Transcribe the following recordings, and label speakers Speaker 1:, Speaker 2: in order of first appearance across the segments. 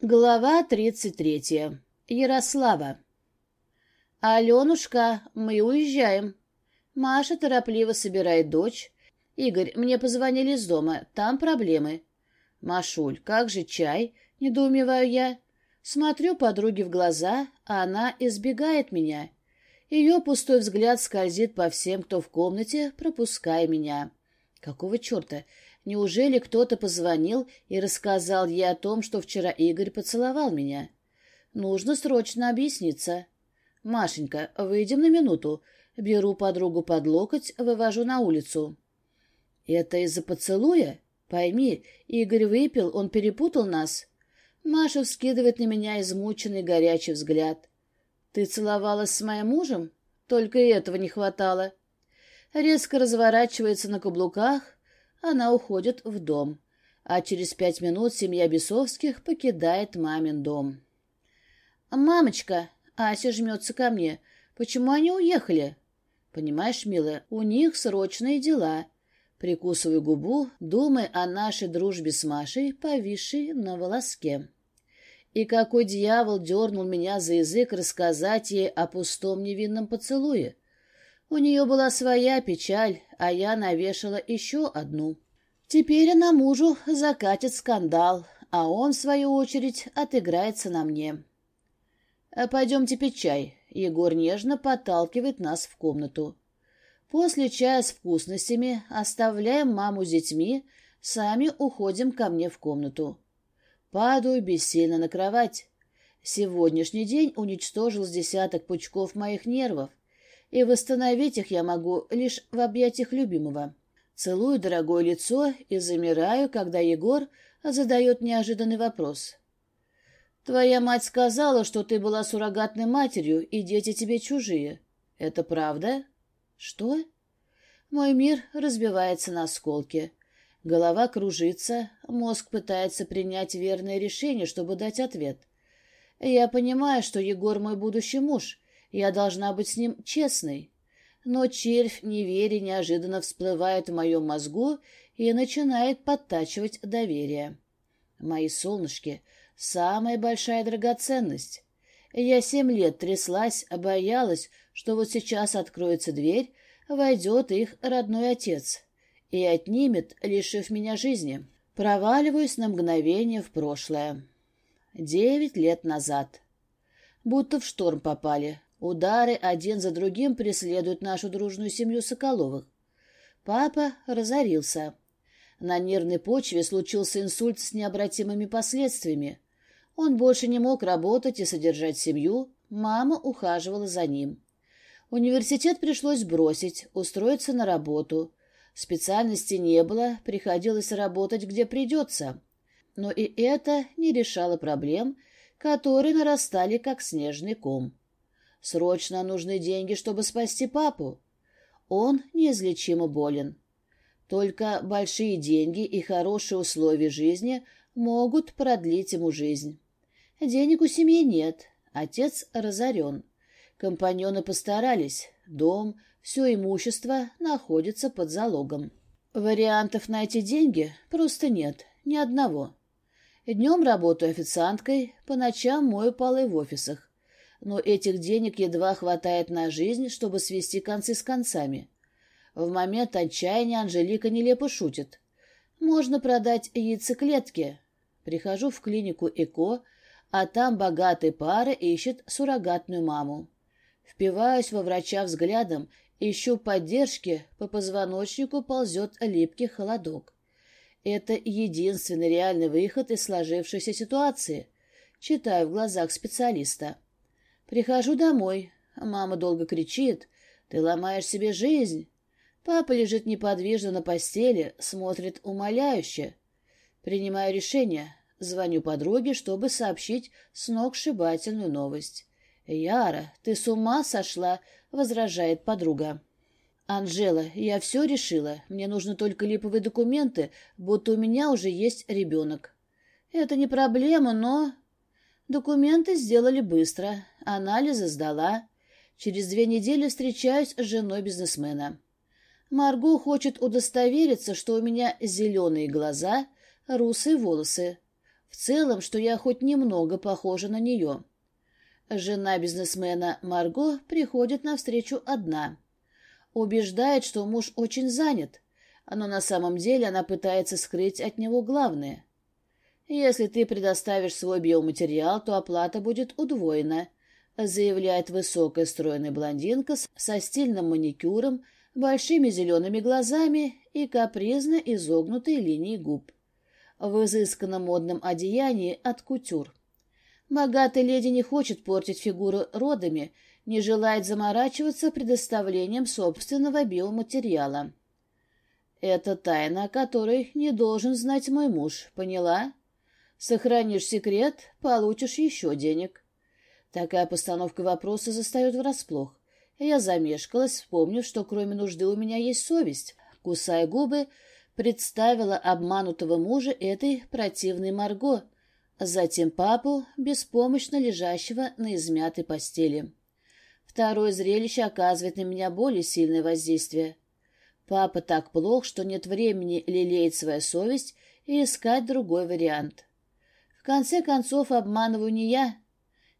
Speaker 1: Глава тридцать третья. Ярослава. «Аленушка, мы уезжаем». Маша торопливо собирает дочь. «Игорь, мне позвонили из дома, там проблемы». «Машуль, как же чай?» — недоумеваю я. Смотрю подруге в глаза, а она избегает меня. Ее пустой взгляд скользит по всем, кто в комнате, пропуская меня. Какого черта? Неужели кто-то позвонил и рассказал ей о том, что вчера Игорь поцеловал меня? Нужно срочно объясниться. «Машенька, выйдем на минуту». Беру подругу под локоть, вывожу на улицу. «Это из-за поцелуя? Пойми, Игорь выпил, он перепутал нас». Маша вскидывает на меня измученный горячий взгляд. «Ты целовалась с моим мужем? Только этого не хватало». Резко разворачивается на каблуках, она уходит в дом, а через пять минут семья Бесовских покидает мамин дом. «Мамочка!» — Ася жмется ко мне. «Почему они уехали?» «Понимаешь, милая, у них срочные дела». Прикусываю губу, думая о нашей дружбе с Машей, повисшей на волоске. И какой дьявол дернул меня за язык рассказать ей о пустом невинном поцелуе? У нее была своя печаль, а я навешала еще одну. Теперь она мужу закатит скандал, а он, в свою очередь, отыграется на мне. «А «Пойдемте пить чай». Егор нежно подталкивает нас в комнату. После чая с вкусностями оставляем маму с детьми, сами уходим ко мне в комнату. Падаю бессильно на кровать. Сегодняшний день уничтожил с десяток пучков моих нервов и восстановить их я могу лишь в объятиях любимого. Целую дорогое лицо и замираю, когда Егор задает неожиданный вопрос. «Твоя мать сказала, что ты была суррогатной матерью, и дети тебе чужие. Это правда?» «Что?» Мой мир разбивается на осколки. Голова кружится, мозг пытается принять верное решение, чтобы дать ответ. Я понимаю, что Егор мой будущий муж, я должна быть с ним честной. Но червь неверия неожиданно всплывает в моем мозгу и начинает подтачивать доверие. Мои солнышки — самая большая драгоценность. Я семь лет тряслась, боялась, что вот сейчас откроется дверь, войдет их родной отец и отнимет, лишив меня жизни. Проваливаюсь на мгновение в прошлое. Девять лет назад. Будто в шторм попали. Удары один за другим преследуют нашу дружную семью Соколовых. Папа разорился. На нервной почве случился инсульт с необратимыми последствиями. Он больше не мог работать и содержать семью, мама ухаживала за ним. Университет пришлось бросить, устроиться на работу. Специальности не было, приходилось работать где придется. Но и это не решало проблем, которые нарастали как снежный ком. Срочно нужны деньги, чтобы спасти папу. Он неизлечимо болен. Только большие деньги и хорошие условия жизни могут продлить ему жизнь. Денег у семьи нет, отец разорен. Компаньоны постарались, дом, все имущество находится под залогом. Вариантов найти деньги просто нет, ни одного. Днем работаю официанткой, по ночам мою полы в офисах но этих денег едва хватает на жизнь, чтобы свести концы с концами. В момент отчаяния Анжелика нелепо шутит. Можно продать яйцеклетки. Прихожу в клинику ЭКО, а там богатая пара ищет суррогатную маму. Впиваюсь во врача взглядом, ищу поддержки, по позвоночнику ползет липкий холодок. Это единственный реальный выход из сложившейся ситуации. Читаю в глазах специалиста. Прихожу домой. Мама долго кричит. «Ты ломаешь себе жизнь». Папа лежит неподвижно на постели, смотрит умоляюще. Принимаю решение. Звоню подруге, чтобы сообщить сногсшибательную новость. «Яра, ты с ума сошла?» — возражает подруга. «Анжела, я все решила. Мне нужны только липовые документы, будто у меня уже есть ребенок». «Это не проблема, но...» Документы сделали быстро, анализы сдала. Через две недели встречаюсь с женой бизнесмена. Марго хочет удостовериться, что у меня зеленые глаза, русые волосы. В целом, что я хоть немного похожа на нее. Жена бизнесмена Марго приходит навстречу одна. Убеждает, что муж очень занят, но на самом деле она пытается скрыть от него главное. Если ты предоставишь свой биоматериал, то оплата будет удвоена, заявляет высокая стройная блондинка со стильным маникюром, большими зелеными глазами и капризно изогнутой линией губ. В изысканном модном одеянии от кутюр. Богатая леди не хочет портить фигуру родами, не желает заморачиваться предоставлением собственного биоматериала. Это тайна, о которой не должен знать мой муж, поняла? Сохранишь секрет, получишь еще денег. Такая постановка вопроса застает врасплох. Я замешкалась, вспомнив, что кроме нужды у меня есть совесть. Кусая губы, представила обманутого мужа этой противной Марго, затем папу, беспомощно лежащего на измятой постели. Второе зрелище оказывает на меня более сильное воздействие. Папа так плох, что нет времени лелеять свою совесть и искать другой вариант. В конце концов, обманываю не я.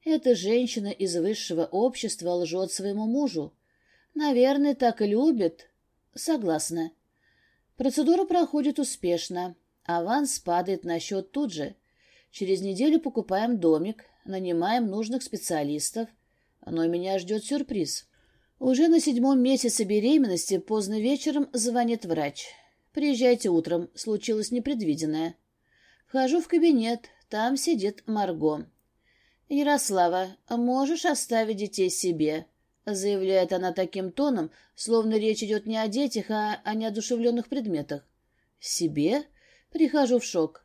Speaker 1: Эта женщина из высшего общества лжет своему мужу. Наверное, так и любит. Согласна. Процедура проходит успешно. Аванс падает на счет тут же. Через неделю покупаем домик, нанимаем нужных специалистов. Но меня ждет сюрприз. Уже на седьмом месяце беременности поздно вечером звонит врач. «Приезжайте утром, случилось непредвиденное». Вхожу в кабинет, там сидит Марго. «Ярослава, можешь оставить детей себе?» заявляет она таким тоном, словно речь идет не о детях, а о неодушевленных предметах. «Себе?» Прихожу в шок.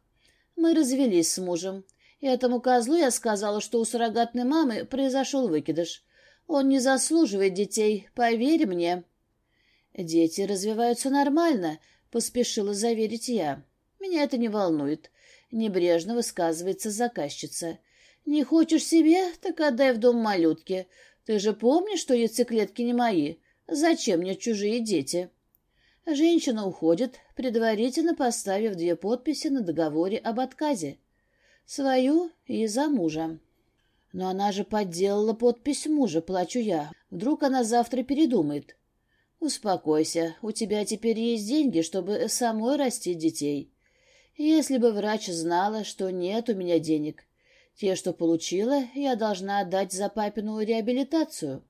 Speaker 1: Мы развелись с мужем. Этому козлу я сказала, что у суррогатной мамы произошел выкидыш. Он не заслуживает детей, поверь мне. Дети развиваются нормально, поспешила заверить я. Меня это не волнует. Небрежно высказывается заказчица. Не хочешь себе, так отдай в дом малютки. Ты же помнишь, что яйцеклетки не мои? Зачем мне чужие дети? Женщина уходит, предварительно поставив две подписи на договоре об отказе. Свою и за мужа. Но она же подделала подпись мужа, плачу я. Вдруг она завтра передумает. Успокойся, у тебя теперь есть деньги, чтобы самой растить детей. Если бы врач знала, что нет у меня денег, те, что получила, я должна отдать за папину реабилитацию.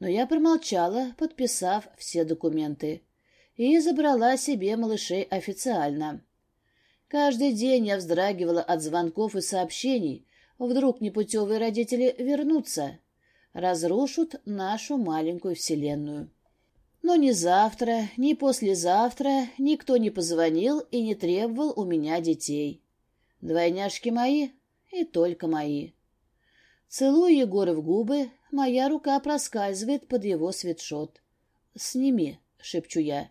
Speaker 1: Но я промолчала, подписав все документы, и забрала себе малышей официально. Каждый день я вздрагивала от звонков и сообщений, Вдруг непутевые родители вернутся, разрушат нашу маленькую вселенную. Но ни завтра, ни послезавтра никто не позвонил и не требовал у меня детей. Двойняшки мои и только мои. Целую Егора в губы, моя рука проскальзывает под его свитшот. «Сними», — шепчу я.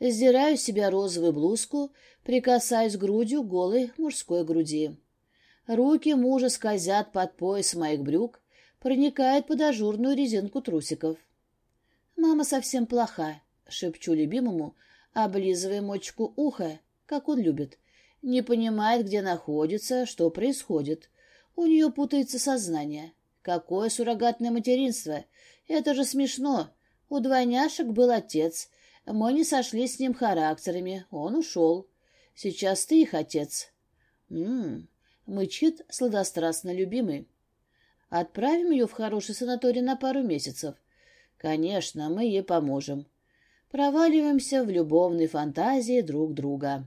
Speaker 1: Сдираю с себя розовую блузку, прикасаюсь грудью голой мужской груди. Руки мужа скользят под пояс моих брюк, проникают под ажурную резинку трусиков. «Мама совсем плоха», — шепчу любимому, облизывая мочку уха, как он любит. Не понимает, где находится, что происходит. У нее путается сознание. Какое суррогатное материнство! Это же смешно. У двойняшек был отец. Мы не сошлись с ним характерами. Он ушел. Сейчас ты их отец. Ммм, мычит сладострастно любимый. Отправим ее в хороший санаторий на пару месяцев. Конечно, мы ей поможем. Проваливаемся в любовной фантазии друг друга.